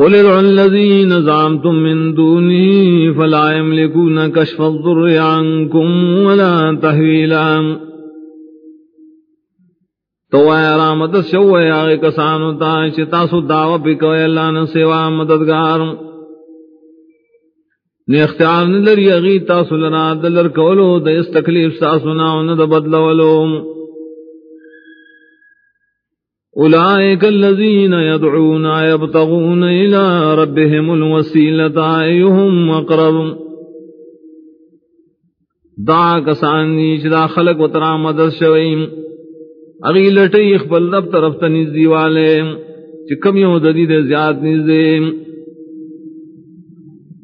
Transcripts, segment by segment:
قل ادعوا الذين زعمتم من دوني فلا يملكون كشف الضر عنكم ولا تحويلا تو اے رحمت شو اے آگے کسانو تا چتا سو دعوی پکو اے اللہ نے سوا مددگار. نے اختیار نلری اغی تاسو لنا دلر کولو دا اس تکلیف ساسو ساسونا ون دا بدلولو أولئك الذين يدعون يبتغون إلى ربهم الوسيلة أيهم أقرب. دا کسانی چدا خلق و ترا مدد شویم اغی لٹی اخبر رب طرف تنیزی والے چکم یو ددید زیاد نزدیم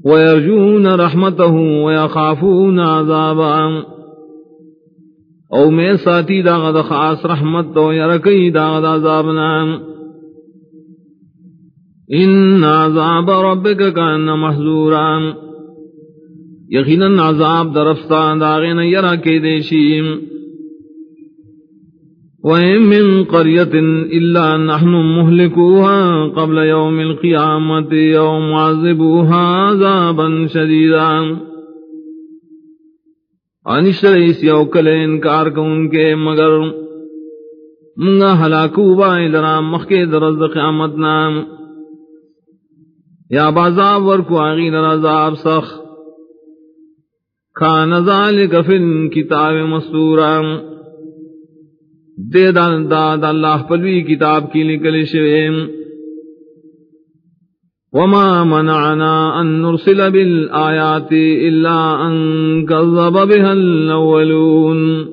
ویرجون رحمته ویخافون عذابا او میں ساتھی دا غد خاص رحمت تو یرکی دا غد عذابنا ان عذاب ربک کان محضورا یقینا عذاب درفتا داغین یرکی دیشیم. وَإِن مِّن قَرْيَةٍ إِلَّا نَحْنُ مُهْلِكُوهَا قَبْلَ يَوْمِ الْقِيَامَةِ يَوْمَ عَذِبُوهَا عَذَابًا شَدِيدًا انشتر یو کل انکار کو ان کے مگر منگا ہلاکو بائیں بائی لرا مخی درز قیامت نام یا بازاب ورکو آغی لرا زاب سخ کان ذالک فی کتاب مستورا دے دان داد اللہ پلوی کتاب کی لکل شویم وما منعنا أن نرسل بالآيات إلا أن كذب بها الأولون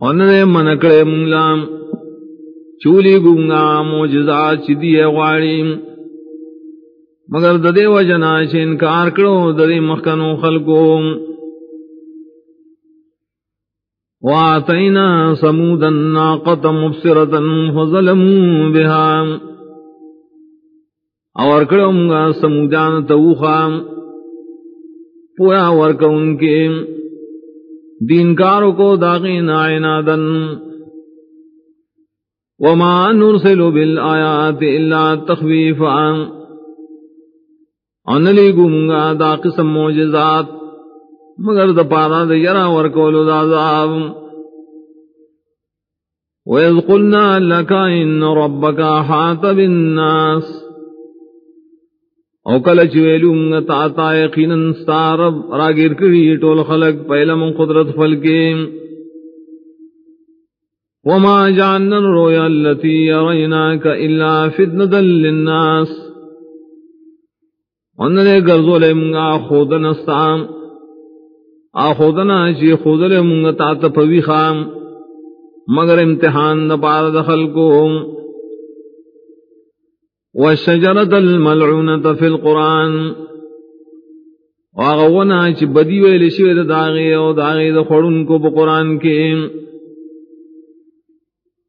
ونرے منکڑے منگلام چولی گونگا موجزات چی غواری مگر ددے وجنا چھ انکار کرو، ددے مخکنو خلقو۔ وآتينا سمود الناقة مبصرة فظلموا بها۔ اور کرم گا سمودان توخام پورا ورک ان کے دین کاروں کو داغین آئینا دن وما نرسل بالآیات الا تخویفا انلی گمگا دا قسم موجزات مگر دا پارا دا یرا ورکولو دا عذاب وَإِذْ قُلْنَا لَكَ إِنَّ رَبَّكَ حَاطَ بِالنَّاسِ او کل چویلو تا تا یقینا ستارب راگیر کری ٹول خلق پہلم قدرت فلکے وما جعلنا الرؤيا التي يريناك الا فتنة للناس. ونلے گرزولے منگا خودنا استام آخودنا چی خودلے منگا تات پوی خام مگر امتحان دا پار دخل کو والشجرة الملعونة في القرآن. واغونا چی بدی ویلی شوی دا داغی او داغی دا خورن کو پا قرآن کے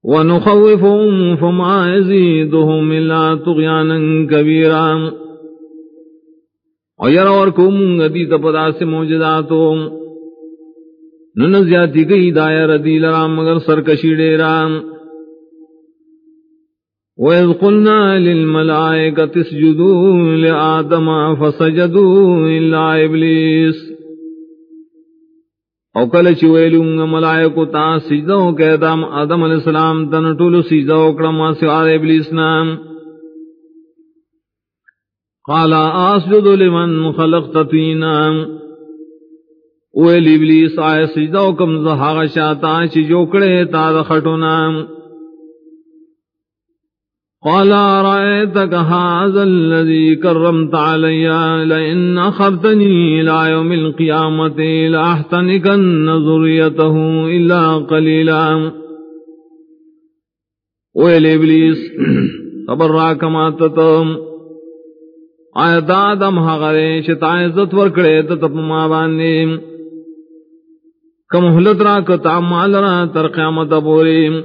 ونخوفهم فما يزيدهم إلا طغيانا كبيرا. ويرى وركم غدي تپدا سے موجزاتو نن زیادی گئی دائر دی لرام مگر سرکشی ڈیرام وَإِذْ قُلْنَا لِلْمَلَائِكَةِ اسْجُدُوا لِآدَمَ فَسَجَدُوا إِلَّا إِبْلِيسَ او کل چی ویلوں ملائکو تا سجدو کہ آدم آدم علیہ السلام تن ٹولو سجدو کرما سوار ابلیس نام. قال اسجد لمن خلقت طینا ویل، ابلیس آئے سجدو کم زہاغ شاتا چی جوکڑے تا دخٹو نام. قال رأيتك هذا الذي كرمت علي لئن أخرتني إلى يوم القيامة لأحتنكن ذريته إلا قليلا. ويل إبليس خبر راك ما تتم آیت آدم حغرے شتا عزت ورکڑے تتپ ما باندیم کم حلت راک تعمال را تر قیامت بوریم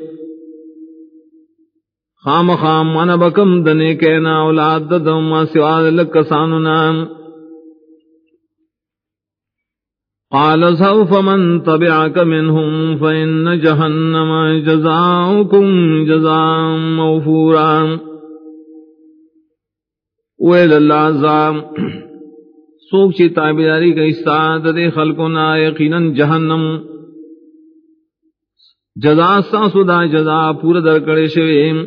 خام خام من بکم دنے کے نا اولاد دم سواد لکسانو قال سوف من تبعك منهم فإن جهنم جزاؤكم جزاء موفورا. ویل اللہ عذاب سوک چی تابداری کا استاد دے خلقنا یقینا جہنم. جزا ساسو دا جزا پورا در کڑے شویم.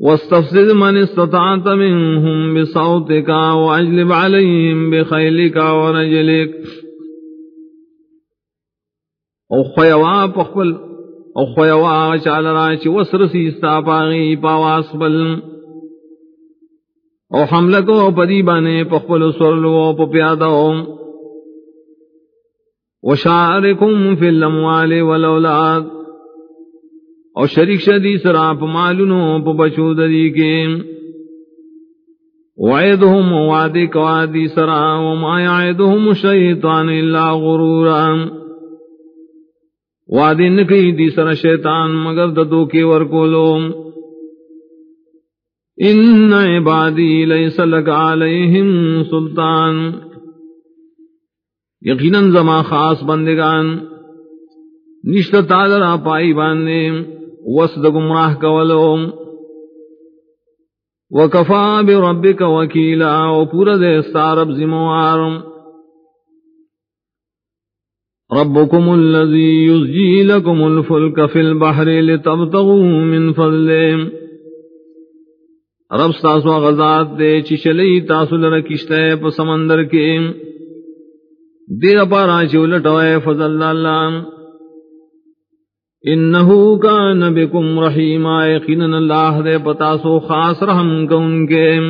واستفزد من استطعت منهم بصوتك واجلب عليهم بخيلك ورجلك. او خیوا پخبل او خیوا چال راچ وسرسی استا پاغی پاواس بل. او حملہ کو پدی بانے پخبل سرلو پا پیادو وشارکم فی الاموال والاولاد او شریک شدی سرا پا مالونو، پا بچو ددی کے۔ وعیدهم وعدی کوادی سرا، وما یعیدهم شیطان اللہ غرورا۔ وعدی نکی دی سرا شیطان مگر ددو کے ورکولو۔ ان عبادی لیس لک علیہم سلطان۔ یقیناً زما خاص بندگان نشت تالرا پائی باندے وسد گمراہ کولو وکفا بربک وکیلا و پورا دے سارب زموار ربکم اللذی یزجی لکم الفلک فی البحر لتبتغو من فضل رب ستاسو غزات دے چشلی تاسو لرکشتے پا سمندر کے۔ دیر پارا چولٹوئے فضل اللہ۔ انہو کان بکم رحیم آئیقین اللہ دے پتا سو خاص رحم کن کے۔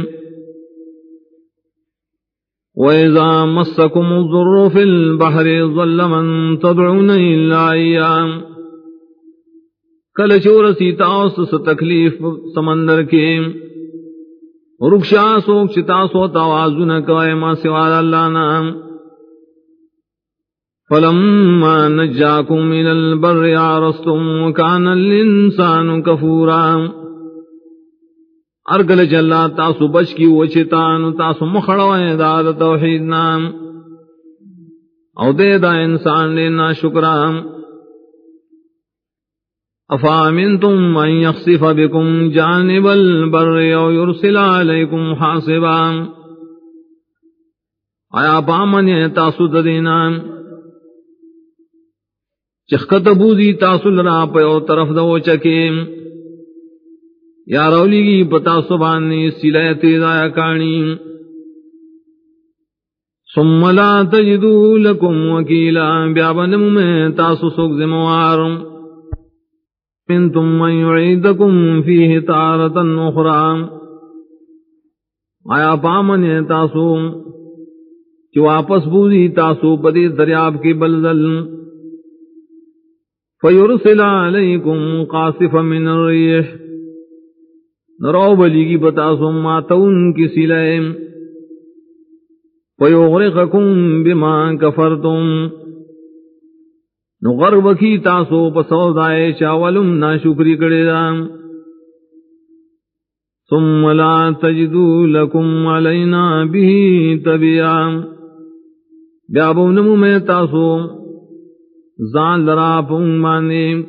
وَإِذَا مَسَّكُمُ الضُّرُّ فِي الْبَحْرِ ظَلَّ مَن تَدْعُونَ إِلَّا إِيَّاهُ۔ کل چور سیتا اس تکلیف سمندر کے۔ رکشا سوک چتا سو توازن کوئے، ما سوال اللہ نام۔ فلما نجاكم من البر عرستم وكان الانسان كفورا. ارگل جلا تاسو بچ کی وچتان تاسو مخڑوئے داد توحید نام. او دے دا انسان لینا شکرام افامنتم من يخصف بكم جانب البر او يرسل عليكم حاصبا. آیا پامن تاسو ددینام چخت بوزی تاسل را پیو طرف دو چکیم یا رولی گی پتا سبانی سلائے تیزایا کانی. ثم لا تجدو لکم وکیلا بیابنم میں تاسو سوک زموار. منتم من یعیدکم فیہ تارتا اخرى آیا پامن تاسو چو واپس بوزی تاسو پدی دریاب کی بلزل. فیرسل علیکم قاصف من الریح نرو بلیگی بتا سماتون کی سلائم فیغرقکم بما کفرتم نغرب کی تاسو پسوزائے چاولم نا شکری کڑے دام ثم لا تجدو لکم علینا بھی تبیام بیابو نمو میں تاسو زان لرا پون مانے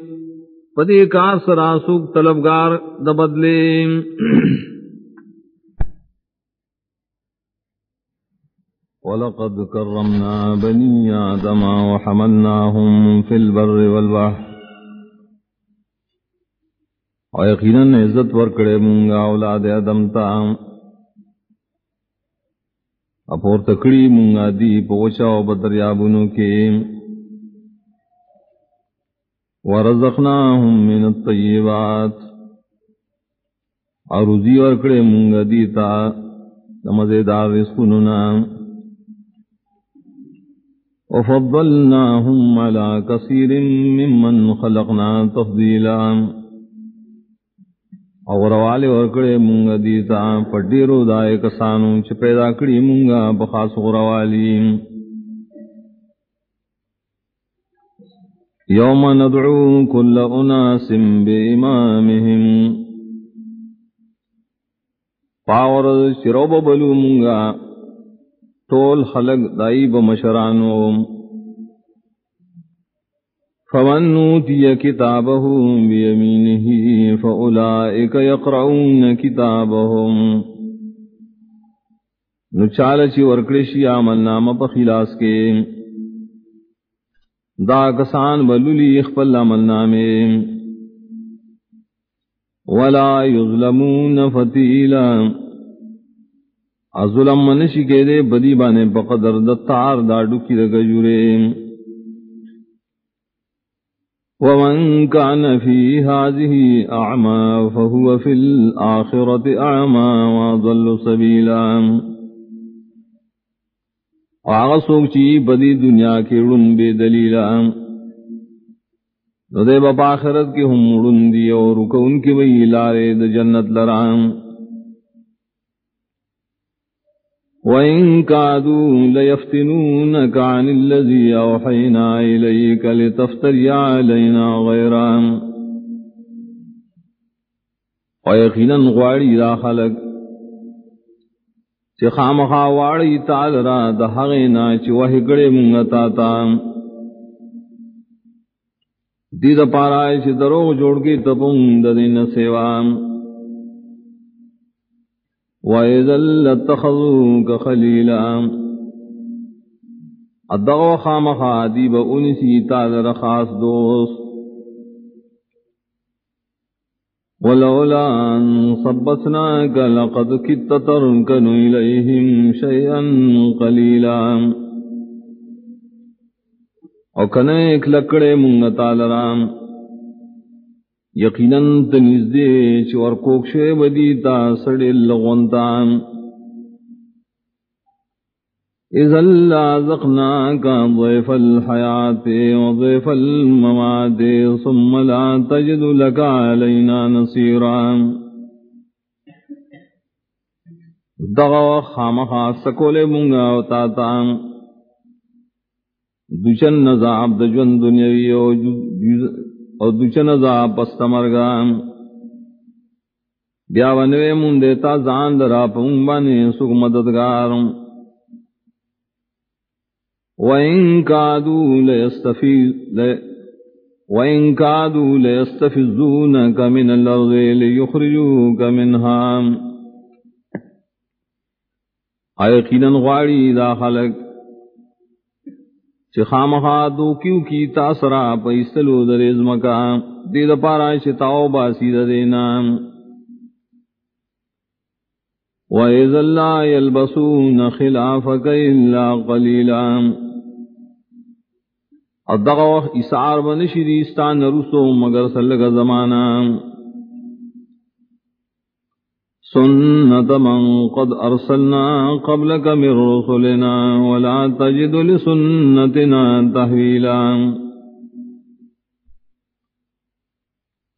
پدی کار سرا سوک طلبگار دبدلے ولقد كرمنا بني آدم وحملناهم في البر والبحر۔ اور یقیناً عزت ورکڑے مونگا اولاد ادم تا۔ اپور تکڑی مونگا دی پوچا و بدریابنو کے ورزقناهم من الطيبات. اور ورکڑے مونگ دیتا مزیدار رزقننا وفضلناهم على كثير ممن خلقنا تفضيلا. اور والے ورکڑے مونگ دیتا، پڈیرو دائے کسانو چھ پیدا کری مونگا بخاص غروالیم یوم ندعو کل اناس بامامهم پاور شروب بلو منگا، ٹول خلق دائی بمشرانو فمن نوتي كتابه بيمينه فأولئك يقرؤون كتابهم. نچالچی ورکڑشی عمل نام پخلاس کے۔ دا کسان بلولی اخفل عمل نامے. ولا يظلمون فتیلا. ظلم منشی کے دے بدی بانے بقدر دتار دا ڈکی رگجورے ومن كان في هذه أعمى فهو في الآخرة أعمى وضل سبيلا وعغصوك چی بدی دنیا کے رن بے دلیلا دے باپا آخرت کے ہم رن دی اور رکون کی وی لارے د جنت لرام وَإِن كَادُوا لَيَفْتِنُونَكَ عَنِ الَّذِي أَوْحَيْنَا إِلَيْكَ لِتَفْتَرِيَ عَلَيْنَا غَيْرًا وَيَقِينًا غَوَارِي رَا خَلَقٍ چه خامخا واری تال را د هغه نه چې وه ګړې مونږ تا تا. دې د پارای چې درو جوړ کې تپون د دین سیوام وَإِذَا لَتَّخَذُوكَ خَلِيلًا. ادغو خامخا دیب انسی تادر خاص دوست. ولولا ان صبتناك لقد كدت تركن إليهم شيئا قليلا. او کنے ایک لکڑے منگتا لرام. یقیناً تنیز تنزدے چور کوکشے بدیتا سڑے لغنتان اذا لازقناك ضيف الحياة وضيف الممات ثم لا تجد لك علينا نصيرا. دغا خامخا تاتا. دوچن نزاب دجون دنیاوی او دچن زا پست بیا ونوے زان درا پون بانے سگ مددگار. وَإِن كَادُوا وَإِن كَادُوا لَيَسْتَفِزُّونَكَ مِنَ الْأَرْضِ لِيُخْرِجُوكَ مِنْهَا. آیقیناً غواړي دا خلق چی خامخا دو کیو کی تاثرا پیستلو در ازمکا دید پارا شتاو باسی دینا. وَإِذَ اللَّا يَلْبَسُونَ خِلَافَكَ إِلَّا قَلِيلًا. ادغا وقت اسعار بنشی دیستان رسو مگر سلگ زمانہ سنت من قد ارسلنا قبلك من رسلنا ولا تجد لسنتنا تحویلا.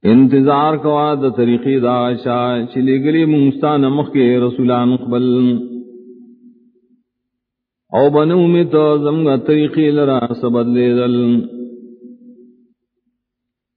انتظار کوا دا طریقی دا شاہ چلی گلی منستان مخ کے رسولان قبل او بنو می تو زمگا طریقی لرا سبد لیدل۔